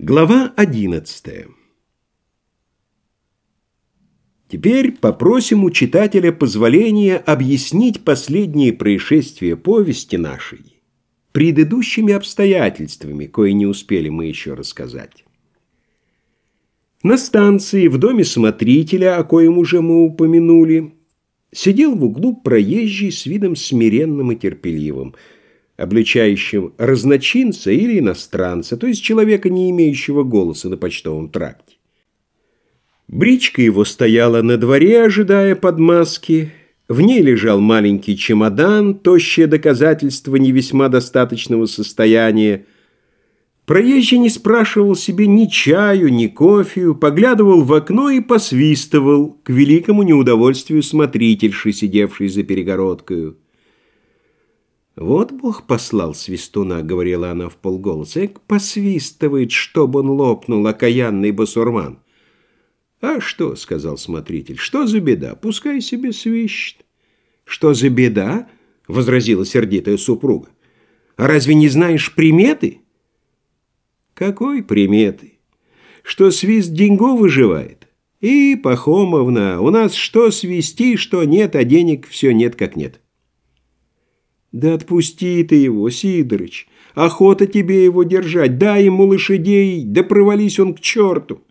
Глава одиннадцатая Теперь попросим у читателя позволения объяснить последние происшествия повести нашей предыдущими обстоятельствами, кое не успели мы еще рассказать. На станции в доме смотрителя, о коем уже мы упомянули, сидел в углу проезжий с видом смиренным и терпеливым – обличающим разночинца или иностранца, то есть человека, не имеющего голоса на почтовом тракте. Бричка его стояла на дворе, ожидая подмазки. В ней лежал маленький чемодан, тощее доказательство не весьма достаточного состояния. Проезжий не спрашивал себе ни чаю, ни кофею, поглядывал в окно и посвистывал к великому неудовольствию смотрительши, сидевшей за перегородкою. «Вот Бог послал свистуна», — говорила она в полголоса. «Эк, посвистывает, чтоб он лопнул, окаянный басурман». «А что?» — сказал смотритель. «Что за беда? Пускай себе свищет». «Что за беда?» — возразила сердитая супруга. «А разве не знаешь приметы?» «Какой приметы? Что свист деньгов выживает? И, Пахомовна, у нас что свисти, что нет, а денег все нет как нет». Да отпусти ты его, Сидорыч. Охота тебе его держать. Дай ему лошадей, да провались он к черту.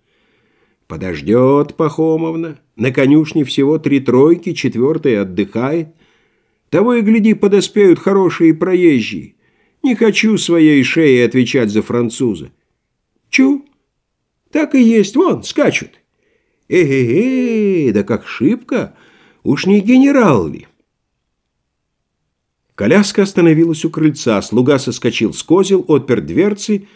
Подождет, Пахомовна. На конюшне всего три тройки, четвертая отдыхает. Того и гляди, подоспеют хорошие проезжие. Не хочу своей шеей отвечать за француза. Чу? Так и есть, вон, скачут. Э-э-э, да как шибко, уж не генерал ли? Коляска остановилась у крыльца, слуга соскочил с козел, отпер дверцы,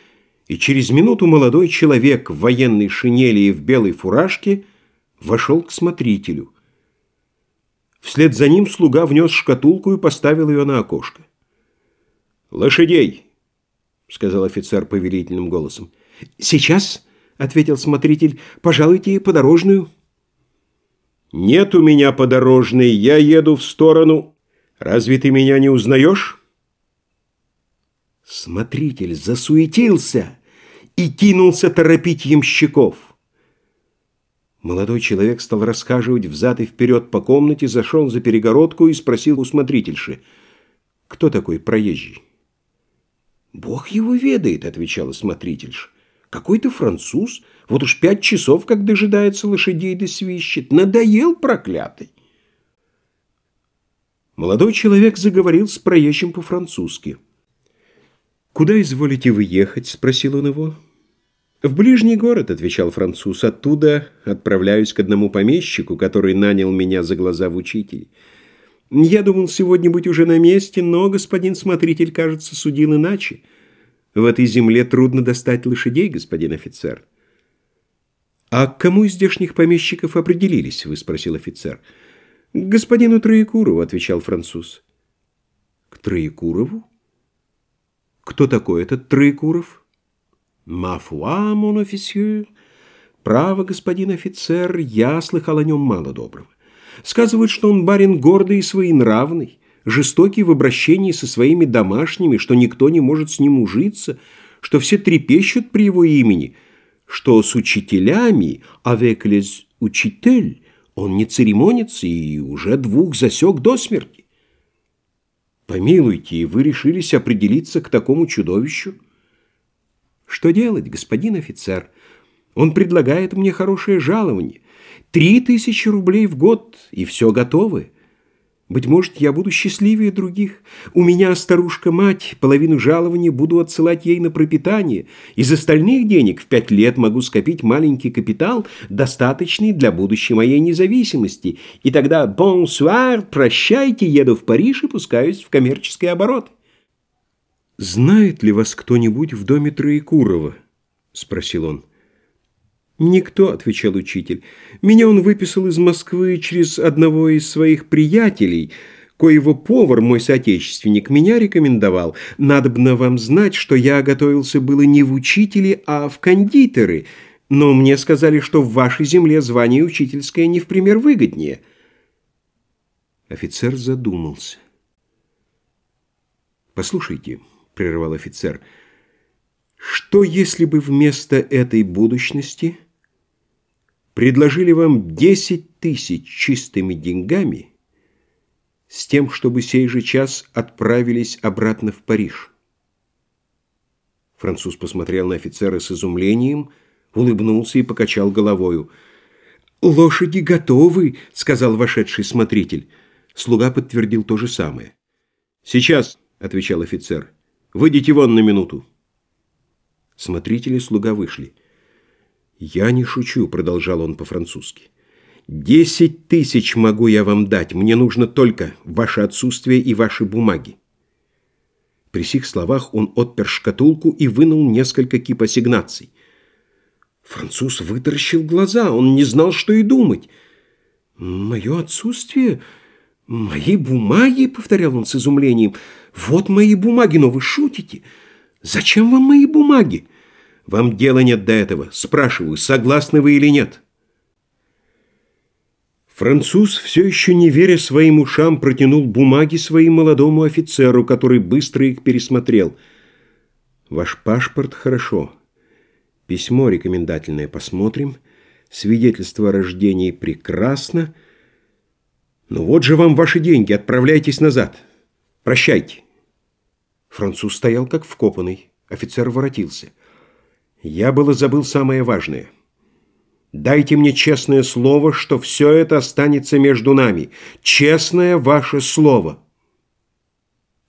и через минуту молодой человек в военной шинели и в белой фуражке вошел к смотрителю. Вслед за ним слуга внес шкатулку и поставил ее на окошко. «Лошадей!» — сказал офицер повелительным голосом. «Сейчас!» — ответил смотритель. «Пожалуйте подорожную». «Нет у меня подорожной, я еду в сторону...» Разве ты меня не узнаешь?» Смотритель засуетился и кинулся торопить ямщиков. Молодой человек стал расхаживать взад и вперед по комнате, зашел за перегородку и спросил у смотрительши, «Кто такой проезжий?» «Бог его ведает», — отвечала смотрительша. «Какой-то француз, вот уж пять часов, как дожидается лошадей да свищет. Надоел проклятый». Молодой человек заговорил с проезжим по-французски. «Куда изволите вы ехать?» – спросил он его. «В ближний город», – отвечал француз. «Оттуда отправляюсь к одному помещику, который нанял меня за глаза в учитель. Я думал сегодня быть уже на месте, но господин смотритель, кажется, судил иначе. В этой земле трудно достать лошадей, господин офицер». «А к кому из здешних помещиков определились?» – вы спросил офицер. «Офицер». «К господину Троекурову», — отвечал француз. «К Троекурову? Кто такой этот Троекуров?» «Ма фуа, мон офисье». «Право, господин офицер, я слыхал о нем мало доброго. Сказывают, что он барин гордый и своенравный, жестокий в обращении со своими домашними, что никто не может с ним ужиться, что все трепещут при его имени, что с учителями, avec les учитель, он не церемонится и уже двух засек до смерти. Помилуйте, вы решились определиться к такому чудовищу? Что делать, господин офицер? Он предлагает мне хорошее жалование. Три тысячи рублей в год, и все готово. Быть может, я буду счастливее других. У меня старушка-мать, половину жалования буду отсылать ей на пропитание. Из остальных денег в пять лет могу скопить маленький капитал, достаточный для будущей моей независимости. И тогда «бонсуар», прощайте, еду в Париж и пускаюсь в коммерческий оборот. «Знает ли вас кто-нибудь в доме Троекурова?» – спросил он. «Никто», — отвечал учитель. «Меня он выписал из Москвы через одного из своих приятелей, коего повар, мой соотечественник, меня рекомендовал. Надобно вам знать, что я готовился было не в учители, а в кондитеры, но мне сказали, что в вашей земле звание учительское не в пример выгоднее». Офицер задумался. «Послушайте», — прервал офицер, — Что если бы вместо этой будущности предложили вам 10 тысяч чистыми деньгами с тем, чтобы сей же час отправились обратно в Париж? Француз посмотрел на офицера с изумлением, улыбнулся и покачал головою. «Лошади готовы», — сказал вошедший смотритель. Слуга подтвердил то же самое. «Сейчас», — отвечал офицер, — «выйдите вон на минуту». Смотрители слуга вышли. «Я не шучу», — продолжал он по-французски. «Десять тысяч могу я вам дать. Мне нужно только ваше отсутствие и ваши бумаги». При сих словах он отпер шкатулку и вынул несколько кип ассигнаций. Француз вытаращил глаза, он не знал, что и думать. «Мое отсутствие? Мои бумаги?» — повторял он с изумлением. «Вот мои бумаги, но вы шутите. Зачем вам мои бумаги?» Вам дела нет до этого. Спрашиваю, согласны вы или нет?» Француз, все еще не веря своим ушам, протянул бумаги своему молодому офицеру, который быстро их пересмотрел. «Ваш паспорт хорошо. Письмо рекомендательное посмотрим. Свидетельство о рождении прекрасно. Ну вот же вам ваши деньги, отправляйтесь назад. Прощайте». Француз стоял как вкопанный. Офицер воротился. Я было забыл самое важное. Дайте мне честное слово, что все это останется между нами. Честное ваше слово.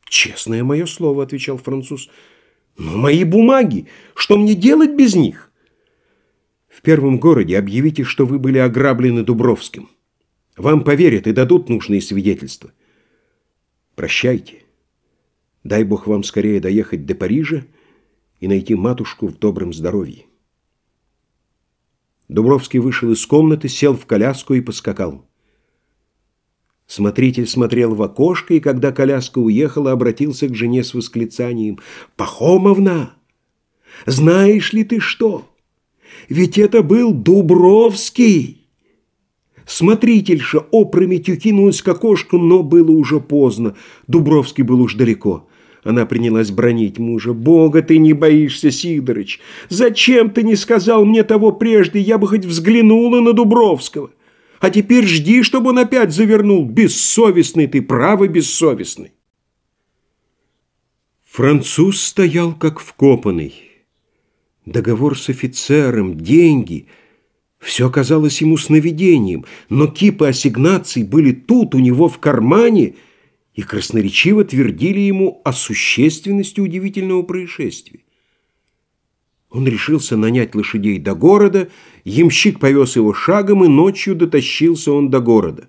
Честное мое слово, отвечал француз. Но мои бумаги, что мне делать без них? В первом городе объявите, что вы были ограблены Дубровским. Вам поверят и дадут нужные свидетельства. Прощайте. Дай Бог вам скорее доехать до Парижа, и найти матушку в добром здоровье. Дубровский вышел из комнаты, сел в коляску и поскакал. Смотритель смотрел в окошко, и когда коляска уехала, обратился к жене с восклицанием. «Пахомовна, знаешь ли ты что? Ведь это был Дубровский!» Смотрительша опрометью кинулась к окошку, но было уже поздно. Дубровский был уж далеко. Она принялась бронить мужа. «Бога ты не боишься, Сидорыч! Зачем ты не сказал мне того прежде? Я бы хоть взглянула на Дубровского. А теперь жди, чтобы он опять завернул. Бессовестный ты, право бессовестный!» Француз стоял как вкопанный. Договор с офицером, деньги — все казалось ему сновидением, но кипы ассигнаций были тут, у него в кармане — и красноречиво твердили ему о существенности удивительного происшествия. Он решился нанять лошадей до города, ямщик повез его шагом, и ночью дотащился он до города.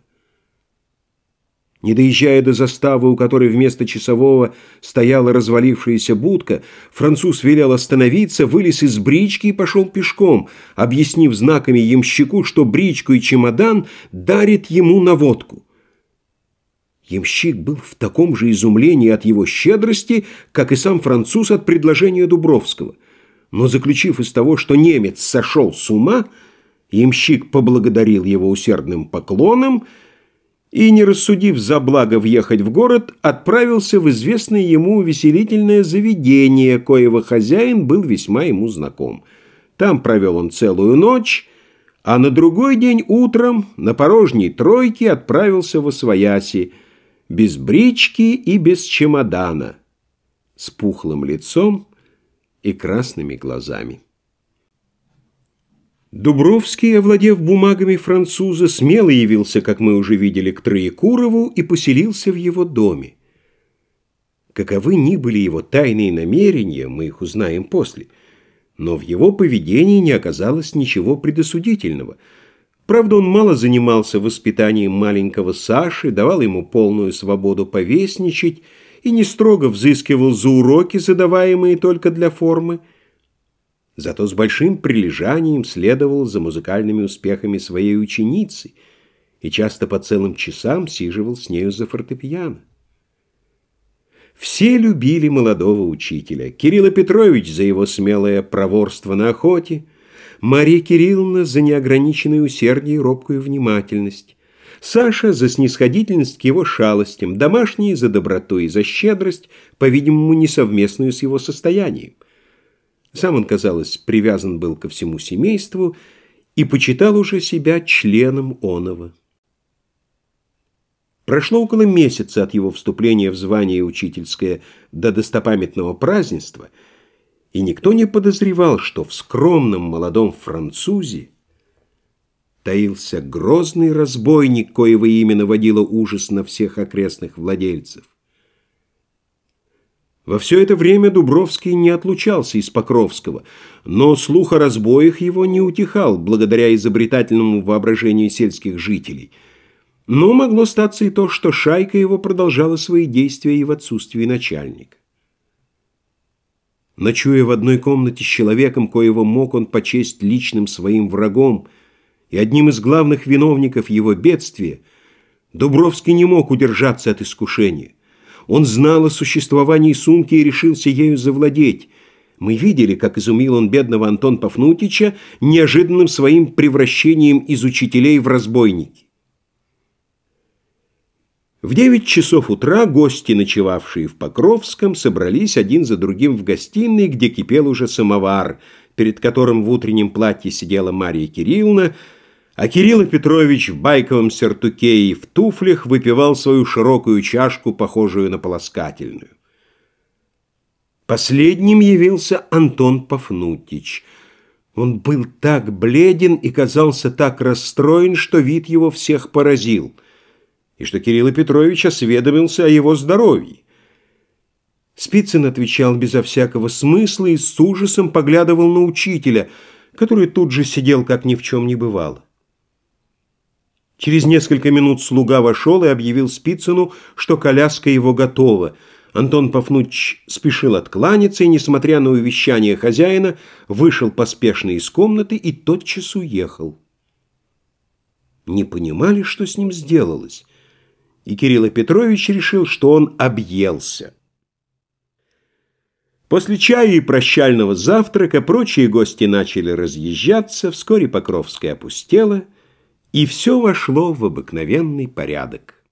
Не доезжая до заставы, у которой вместо часового стояла развалившаяся будка, француз велел остановиться, вылез из брички и пошел пешком, объяснив знаками ямщику, что бричку и чемодан дарит ему на водку. Ямщик был в таком же изумлении от его щедрости, как и сам француз от предложения Дубровского. Но заключив из того, что немец сошел с ума, ямщик поблагодарил его усердным поклоном и, не рассудив за благо въехать в город, отправился в известное ему увеселительное заведение, коего хозяин был весьма ему знаком. Там провел он целую ночь, а на другой день утром на порожней тройке отправился во Освояси, без брички и без чемодана, с пухлым лицом и красными глазами. Дубровский, овладев бумагами француза, смело явился, как мы уже видели, к Троекурову и поселился в его доме. Каковы ни были его тайные намерения, мы их узнаем после, но в его поведении не оказалось ничего предосудительного – Правда, он мало занимался воспитанием маленького Саши, давал ему полную свободу повесничать и не строго взыскивал за уроки, задаваемые только для формы. Зато с большим прилежанием следовал за музыкальными успехами своей ученицы и часто по целым часам сиживал с нею за фортепиано. Все любили молодого учителя. Кирилла Петрович за его смелое проворство на охоте – Мария Кирилловна за неограниченное усердие и робкую внимательность, Саша за снисходительность к его шалостям, домашние за доброту и за щедрость, по-видимому, несовместную с его состоянием. Сам он, казалось, привязан был ко всему семейству и почитал уже себя членом оного. Прошло около месяца от его вступления в звание учительское до достопамятного празднества, и никто не подозревал, что в скромном молодом французе таился грозный разбойник, коего имя наводило ужас на всех окрестных владельцев. Во все это время Дубровский не отлучался из Покровского, но слух о разбоях его не утихал, благодаря изобретательному воображению сельских жителей. Но могло статься и то, что шайка его продолжала свои действия и в отсутствии начальника. Ночуя в одной комнате с человеком, коего мог он почесть личным своим врагом и одним из главных виновников его бедствия, Дубровский не мог удержаться от искушения – он знал о существовании сумки и решился ею завладеть. Мы видели, как изумил он бедного Антон Пафнутича неожиданным своим превращением из учителей в разбойники. В девять часов утра гости, ночевавшие в Покровском, собрались один за другим в гостиной, где кипел уже самовар, перед которым в утреннем платье сидела Мария Кирилловна, а Кирилл Петрович в байковом сертуке и в туфлях выпивал свою широкую чашку, похожую на полоскательную. Последним явился Антон Пафнутич. Он был так бледен и казался так расстроен, что вид его всех поразил, и что Кирилл Петрович осведомился о его здоровье. Спицын отвечал безо всякого смысла и с ужасом поглядывал на учителя, который тут же сидел, как ни в чем не бывало. Через несколько минут слуга вошел и объявил Спицыну, что коляска его готова. Антон Пафнуч спешил откланяться и, несмотря на увещание хозяина, вышел поспешно из комнаты и тотчас уехал. Не понимали, что с ним сделалось, и Кирилл Петрович решил, что он объелся. После чая и прощального завтрака прочие гости начали разъезжаться, вскоре Покровская опустела — и все вошло в обыкновенный порядок.